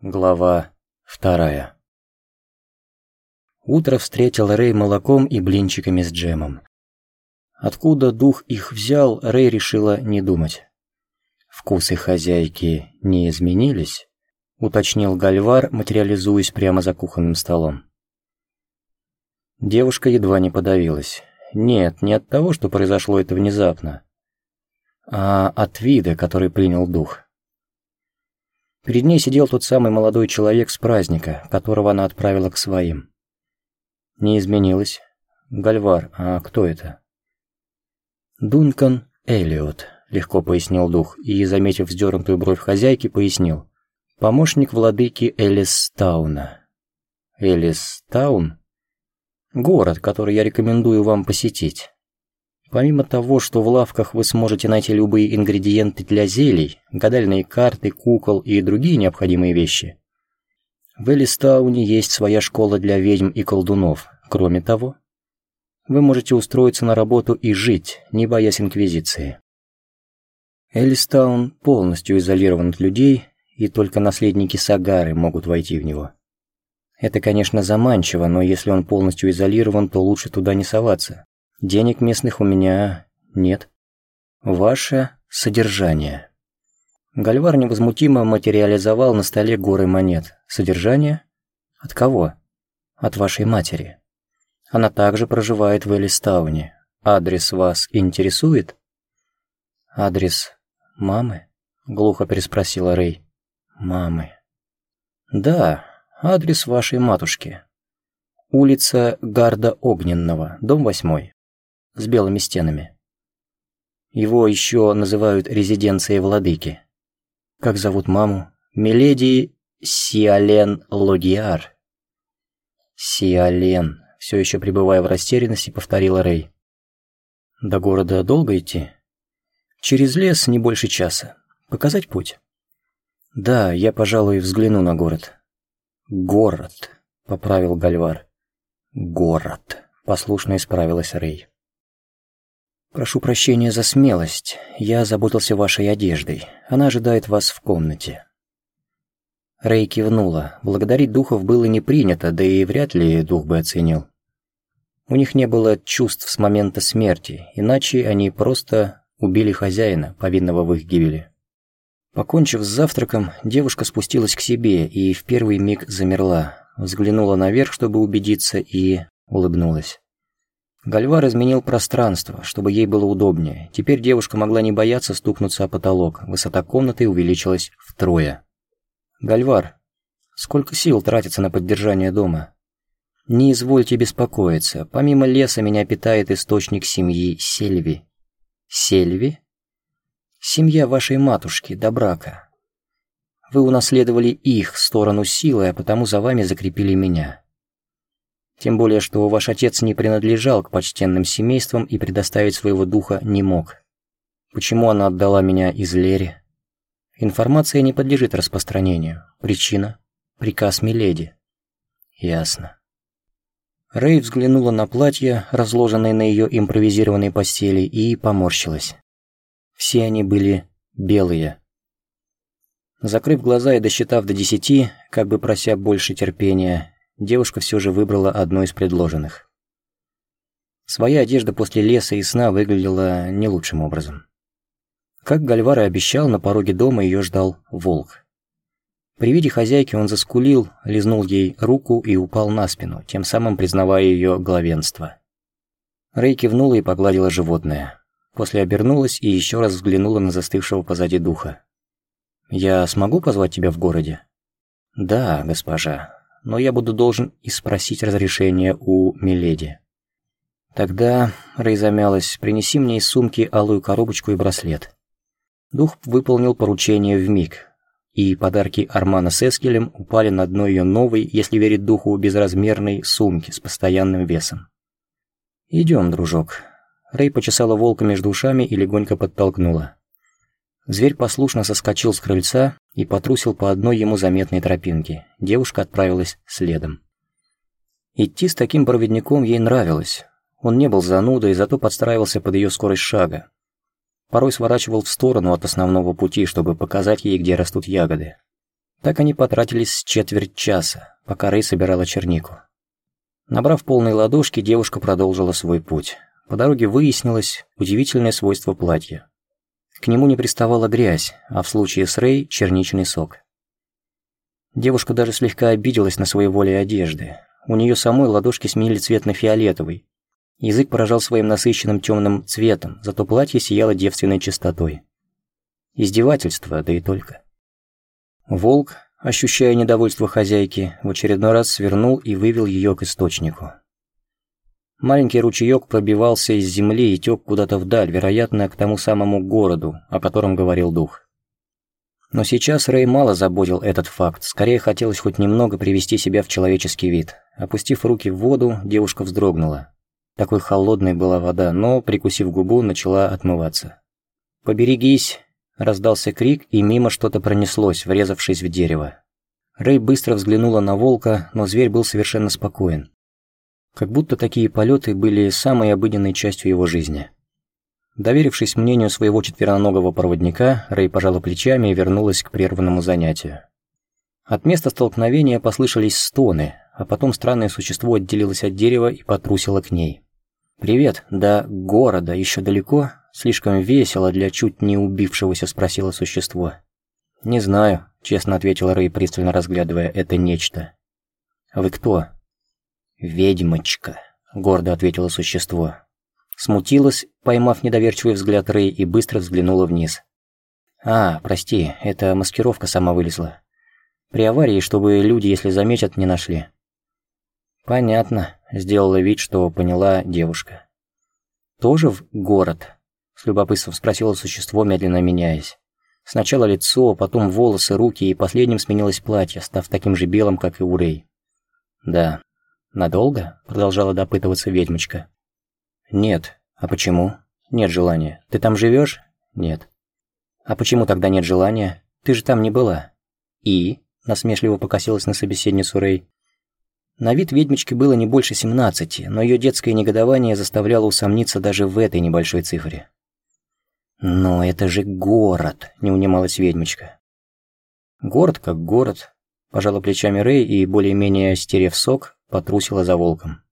Глава вторая Утро встретил Рэй молоком и блинчиками с джемом. Откуда дух их взял, Рэй решила не думать. Вкусы хозяйки не изменились, уточнил Гальвар, материализуясь прямо за кухонным столом. Девушка едва не подавилась. Нет, не от того, что произошло это внезапно, а от вида, который принял дух. Перед ней сидел тот самый молодой человек с праздника, которого она отправила к своим. Не изменилось. Гальвар, а кто это? Дункан Эллиот, легко пояснил дух, и, заметив вздернутую бровь хозяйки, пояснил. Помощник владыки Элистауна. Элистаун? Город, который я рекомендую вам посетить. Помимо того, что в лавках вы сможете найти любые ингредиенты для зелий, гадальные карты, кукол и другие необходимые вещи, в Элистауне есть своя школа для ведьм и колдунов. Кроме того, вы можете устроиться на работу и жить, не боясь инквизиции. Элистаун полностью изолирован от людей, и только наследники Сагары могут войти в него. Это, конечно, заманчиво, но если он полностью изолирован, то лучше туда не соваться. Денег местных у меня нет. Ваше содержание. Гальвар невозмутимо материализовал на столе горы монет. Содержание? От кого? От вашей матери. Она также проживает в Элистауне. Адрес вас интересует? Адрес мамы? Глухо переспросила Рэй. Мамы. Да, адрес вашей матушки. Улица Гарда Огненного, дом восьмой с белыми стенами. Его еще называют резиденцией владыки. Как зовут маму? Миледи Сиален Логиар. Сиален, все еще пребывая в растерянности, повторила Рэй. До города долго идти? Через лес не больше часа. Показать путь? Да, я, пожалуй, взгляну на город. Город, поправил Гальвар. Город, послушно исправилась Рэй. «Прошу прощения за смелость. Я заботился вашей одеждой. Она ожидает вас в комнате». Рэй кивнула. Благодарить духов было не принято, да и вряд ли дух бы оценил. У них не было чувств с момента смерти, иначе они просто убили хозяина, повинного в их гибели. Покончив с завтраком, девушка спустилась к себе и в первый миг замерла, взглянула наверх, чтобы убедиться, и улыбнулась. Гальвар изменил пространство, чтобы ей было удобнее. Теперь девушка могла не бояться стукнуться о потолок. Высота комнаты увеличилась втрое. «Гальвар, сколько сил тратится на поддержание дома?» «Не извольте беспокоиться. Помимо леса меня питает источник семьи Сельви». «Сельви?» «Семья вашей матушки, до брака. Вы унаследовали их сторону силы, а потому за вами закрепили меня». Тем более, что ваш отец не принадлежал к почтенным семействам и предоставить своего духа не мог. Почему она отдала меня из Лери? Информация не подлежит распространению. Причина – приказ Миледи. Ясно. Рэй взглянула на платье, разложенное на ее импровизированной постели, и поморщилась. Все они были белые. Закрыв глаза и досчитав до десяти, как бы прося больше терпения, девушка все же выбрала одно из предложенных. Своя одежда после леса и сна выглядела не лучшим образом. Как Гальвар и обещал, на пороге дома ее ждал волк. При виде хозяйки он заскулил, лизнул ей руку и упал на спину, тем самым признавая ее главенство. Рэй кивнула и погладила животное. После обернулась и еще раз взглянула на застывшего позади духа. «Я смогу позвать тебя в городе?» «Да, госпожа», но я буду должен и спросить разрешение у Миледи. Тогда, Рэй замялась, принеси мне из сумки алую коробочку и браслет. Дух выполнил поручение в миг, и подарки Армана с Эскелем упали на дно ее новой, если верить духу, безразмерной сумки с постоянным весом. «Идем, дружок». Рэй почесала волка между ушами и легонько подтолкнула. Зверь послушно соскочил с крыльца и потрусил по одной ему заметной тропинке. Девушка отправилась следом. Идти с таким проводником ей нравилось. Он не был занудой, зато подстраивался под ее скорость шага. Порой сворачивал в сторону от основного пути, чтобы показать ей, где растут ягоды. Так они потратились четверть часа, пока Рэй собирала чернику. Набрав полные ладошки, девушка продолжила свой путь. По дороге выяснилось удивительное свойство платья. К нему не приставала грязь, а в случае с Рэй – черничный сок. Девушка даже слегка обиделась на своей воле одежды. У нее самой ладошки сменили цвет на фиолетовый. Язык поражал своим насыщенным темным цветом, зато платье сияло девственной чистотой. Издевательство, да и только. Волк, ощущая недовольство хозяйки, в очередной раз свернул и вывел ее к источнику. Маленький ручеек пробивался из земли и тек куда-то вдаль, вероятно, к тому самому городу, о котором говорил дух. Но сейчас Рэй мало заботил этот факт, скорее хотелось хоть немного привести себя в человеческий вид. Опустив руки в воду, девушка вздрогнула. Такой холодной была вода, но, прикусив губу, начала отмываться. «Поберегись!» – раздался крик, и мимо что-то пронеслось, врезавшись в дерево. Рэй быстро взглянула на волка, но зверь был совершенно спокоен. Как будто такие полеты были самой обыденной частью его жизни. Доверившись мнению своего четвероногого проводника, Рэй пожала плечами и вернулась к прерванному занятию. От места столкновения послышались стоны, а потом странное существо отделилось от дерева и потрусило к ней. «Привет, до города еще далеко? Слишком весело для чуть не убившегося?» – спросило существо. «Не знаю», – честно ответила Рэй, пристально разглядывая это нечто. «А вы кто?» «Ведьмочка», – гордо ответило существо. Смутилась, поймав недоверчивый взгляд Рэй и быстро взглянула вниз. «А, прости, это маскировка сама вылезла. При аварии, чтобы люди, если заметят, не нашли». «Понятно», — сделала вид, что поняла девушка. «Тоже в город?» — с любопытством спросило существо, медленно меняясь. Сначала лицо, потом волосы, руки, и последним сменилось платье, став таким же белым, как и у Рэй. «Да. Надолго?» — продолжала допытываться ведьмочка. «Нет. А почему?» «Нет желания. Ты там живешь?» «Нет». «А почему тогда нет желания? Ты же там не была». «И?» – насмешливо покосилась на собеседницу Рэй. На вид ведьмочки было не больше семнадцати, но ее детское негодование заставляло усомниться даже в этой небольшой цифре. «Но это же город!» – не унималась ведьмочка. «Город как город», – пожала плечами Рэй и, более-менее стерев сок, потрусила за волком.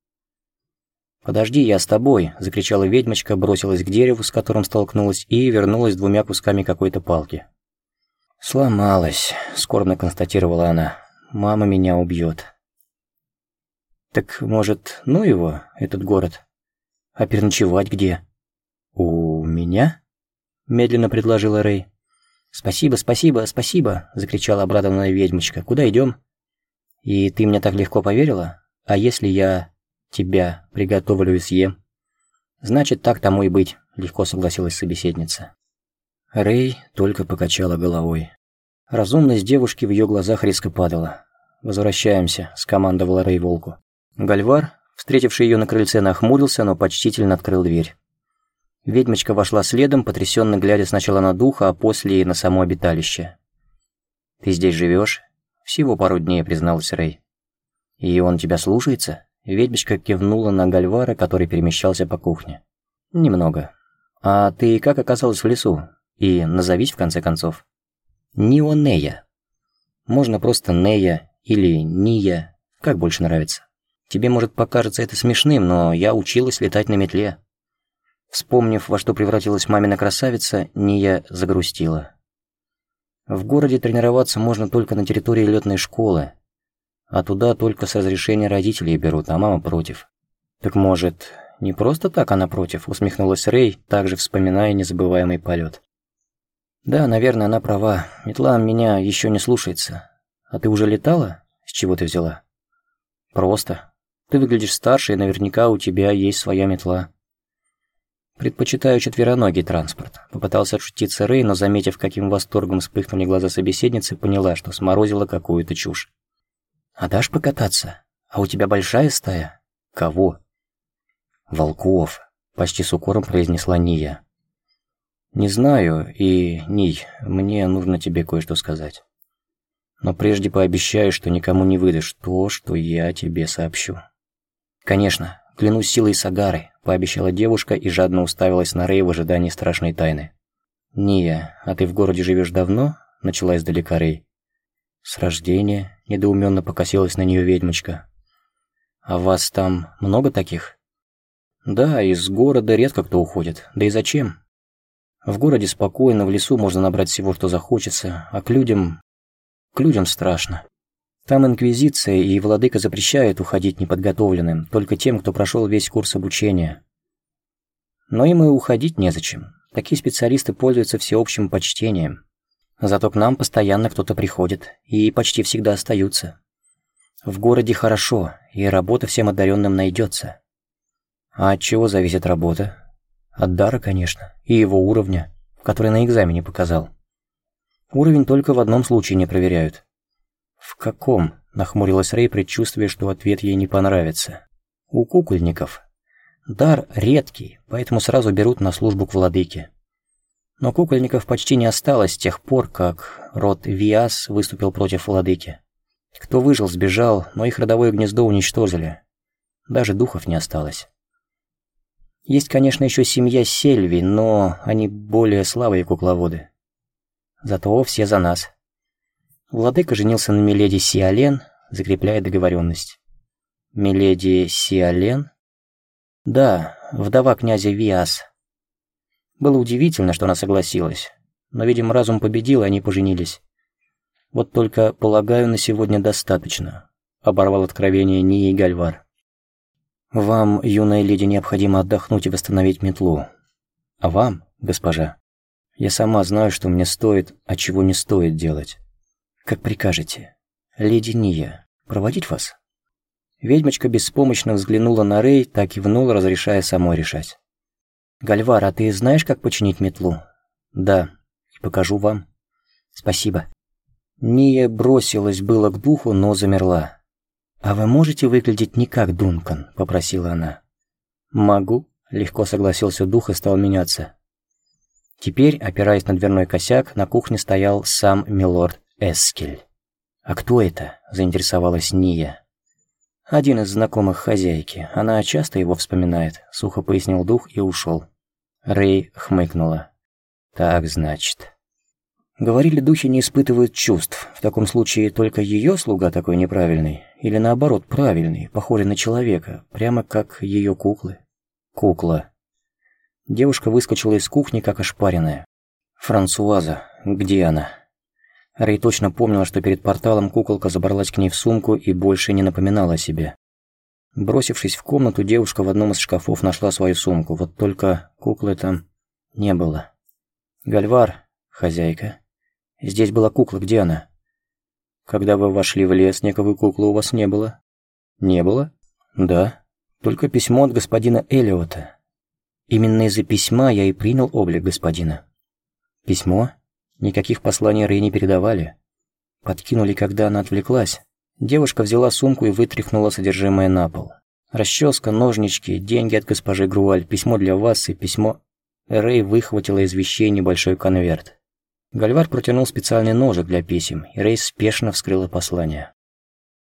«Подожди, я с тобой!» – закричала ведьмочка, бросилась к дереву, с которым столкнулась, и вернулась двумя кусками какой-то палки. «Сломалась», – скорбно констатировала она. «Мама меня убьет». «Так, может, ну его, этот город? А переночевать где?» «У меня?» – медленно предложила Рэй. «Спасибо, спасибо, спасибо!» – закричала обрадованная ведьмочка. «Куда идем?» «И ты мне так легко поверила? А если я тебя приготовлю и съем». «Значит, так тому и быть», — легко согласилась собеседница. Рэй только покачала головой. Разумность девушки в ее глазах резко падала. «Возвращаемся», — скомандовала Рэй волку. Гальвар, встретивший ее на крыльце, нахмурился, но почтительно открыл дверь. Ведьмочка вошла следом, потрясенно глядя сначала на духа, а после и на само обиталище. «Ты здесь живешь? «Всего пару дней», — призналась Рэй. «И он тебя слушается?» Ведьмочка кивнула на Гальвара, который перемещался по кухне. «Немного. А ты как оказалась в лесу? И назовись в конце концов». «Нионея». Можно просто Нея или Ния, как больше нравится. Тебе, может, покажется это смешным, но я училась летать на метле. Вспомнив, во что превратилась мамина красавица, Ния загрустила. В городе тренироваться можно только на территории летной школы, а туда только с разрешения родителей берут, а мама против. Так может, не просто так она против, усмехнулась Рэй, также вспоминая незабываемый полет. Да, наверное, она права. Метла меня еще не слушается. А ты уже летала? С чего ты взяла? Просто. Ты выглядишь старше, и наверняка у тебя есть своя метла. Предпочитаю четвероногий транспорт. Попытался отшутиться Рэй, но, заметив, каким восторгом вспыхнули глаза собеседницы, поняла, что сморозила какую-то чушь. «А дашь покататься? А у тебя большая стая?» «Кого?» «Волков», — почти с укором произнесла Ния. «Не знаю, и, Ний, мне нужно тебе кое-что сказать. Но прежде пообещай, что никому не выдашь то, что я тебе сообщу». «Конечно, клянусь силой Сагары», — пообещала девушка и жадно уставилась на Рэй в ожидании страшной тайны. «Ния, а ты в городе живешь давно?» — начала издалека Рэй. «С рождения», — недоуменно покосилась на нее ведьмочка. «А вас там много таких?» «Да, из города редко кто уходит. Да и зачем? В городе спокойно, в лесу можно набрать всего, что захочется, а к людям... к людям страшно. Там инквизиция и владыка запрещают уходить неподготовленным, только тем, кто прошел весь курс обучения. Но им и уходить незачем. Такие специалисты пользуются всеобщим почтением. Зато к нам постоянно кто-то приходит, и почти всегда остаются. В городе хорошо, и работа всем одаренным найдется. А от чего зависит работа? От дара, конечно, и его уровня, который на экзамене показал. Уровень только в одном случае не проверяют. «В каком?» – нахмурилась Рэй, предчувствуя, что ответ ей не понравится. «У кукольников. Дар редкий, поэтому сразу берут на службу к владыке. Но кукольников почти не осталось с тех пор, как род Виас выступил против владыки. Кто выжил, сбежал, но их родовое гнездо уничтожили. Даже духов не осталось. Есть, конечно, еще семья Сельви, но они более слабые кукловоды. Зато все за нас. Владыка женился на Миледи Сиален, закрепляя договоренность. Миледи Сиален? Да, вдова князя Виас. Было удивительно, что она согласилась. Но, видимо, разум победил, и они поженились. Вот только, полагаю, на сегодня достаточно. Оборвал откровение Нии Гальвар. Вам, юная леди, необходимо отдохнуть и восстановить метлу. А вам, госпожа, я сама знаю, что мне стоит, а чего не стоит делать. Как прикажете. Леди Ния, проводить вас? Ведьмочка беспомощно взглянула на Рей, так и внула, разрешая самой решать. «Гальвар, а ты знаешь, как починить метлу?» «Да, и покажу вам». «Спасибо». Ния бросилась было к духу, но замерла. «А вы можете выглядеть не как Дункан?» – попросила она. «Могу», – легко согласился дух и стал меняться. Теперь, опираясь на дверной косяк, на кухне стоял сам милорд Эскель. «А кто это?» – заинтересовалась Ния. «Один из знакомых хозяйки. Она часто его вспоминает», — сухо пояснил дух и ушел. Рэй хмыкнула. «Так, значит...» Говорили, духи не испытывают чувств. В таком случае только ее слуга такой неправильный? Или наоборот, правильный, похожий на человека, прямо как ее куклы? Кукла. Девушка выскочила из кухни, как ошпаренная. «Франсуаза, где она?» Рэй точно помнила, что перед порталом куколка забралась к ней в сумку и больше не напоминала о себе. Бросившись в комнату, девушка в одном из шкафов нашла свою сумку, вот только куклы там не было. «Гальвар, хозяйка, здесь была кукла, где она?» «Когда вы вошли в лес, никакой куклы у вас не было?» «Не было?» «Да, только письмо от господина Элиота. Именно из-за письма я и принял облик господина». «Письмо?» Никаких посланий Рэй не передавали. Подкинули, когда она отвлеклась. Девушка взяла сумку и вытряхнула содержимое на пол. Расческа, ножнички, деньги от госпожи Груаль, письмо для вас и письмо... Рэй выхватила из вещей небольшой конверт. Гальвар протянул специальный ножик для писем, и Рэй спешно вскрыла послание.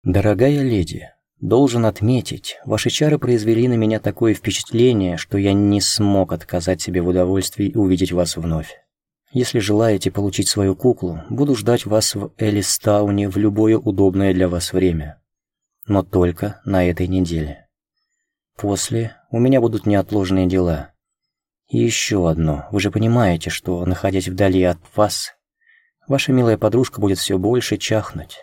«Дорогая леди, должен отметить, ваши чары произвели на меня такое впечатление, что я не смог отказать себе в удовольствии увидеть вас вновь. Если желаете получить свою куклу, буду ждать вас в Элистауне в любое удобное для вас время. Но только на этой неделе. После у меня будут неотложные дела. И еще одно. Вы же понимаете, что, находясь вдали от вас, ваша милая подружка будет все больше чахнуть.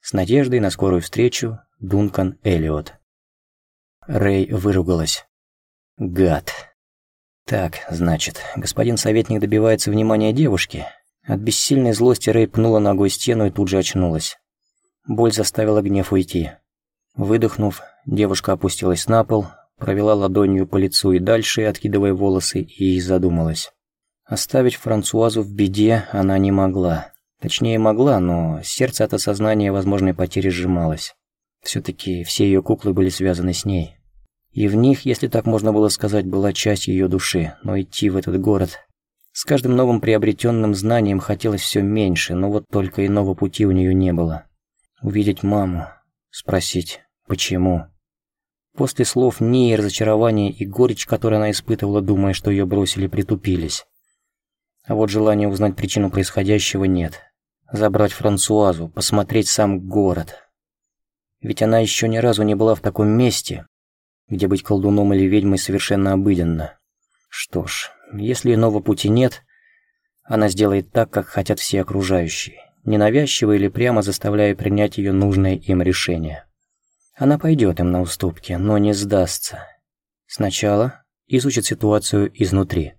С надеждой на скорую встречу, Дункан Эллиот. Рэй выругалась. Гад. Так, значит, господин советник добивается внимания девушки. От бессильной злости Рэй пнула ногой стену и тут же очнулась. Боль заставила гнев уйти. Выдохнув, девушка опустилась на пол, провела ладонью по лицу и дальше, откидывая волосы, и задумалась. Оставить Франсуазу в беде она не могла. Точнее, могла, но сердце от осознания возможной потери сжималось. Все-таки все ее куклы были связаны с ней. И в них, если так можно было сказать, была часть ее души, но идти в этот город... С каждым новым приобретенным знанием хотелось все меньше, но вот только иного пути у нее не было. Увидеть маму, спросить, почему. После слов Нии разочарование и горечь, которую она испытывала, думая, что ее бросили, притупились. А вот желания узнать причину происходящего нет. Забрать Франсуазу, посмотреть сам город. Ведь она еще ни разу не была в таком месте, где быть колдуном или ведьмой совершенно обыденно. Что ж, если иного пути нет, она сделает так, как хотят все окружающие, ненавязчиво или прямо заставляя принять ее нужное им решение. Она пойдет им на уступки, но не сдастся. Сначала изучит ситуацию изнутри.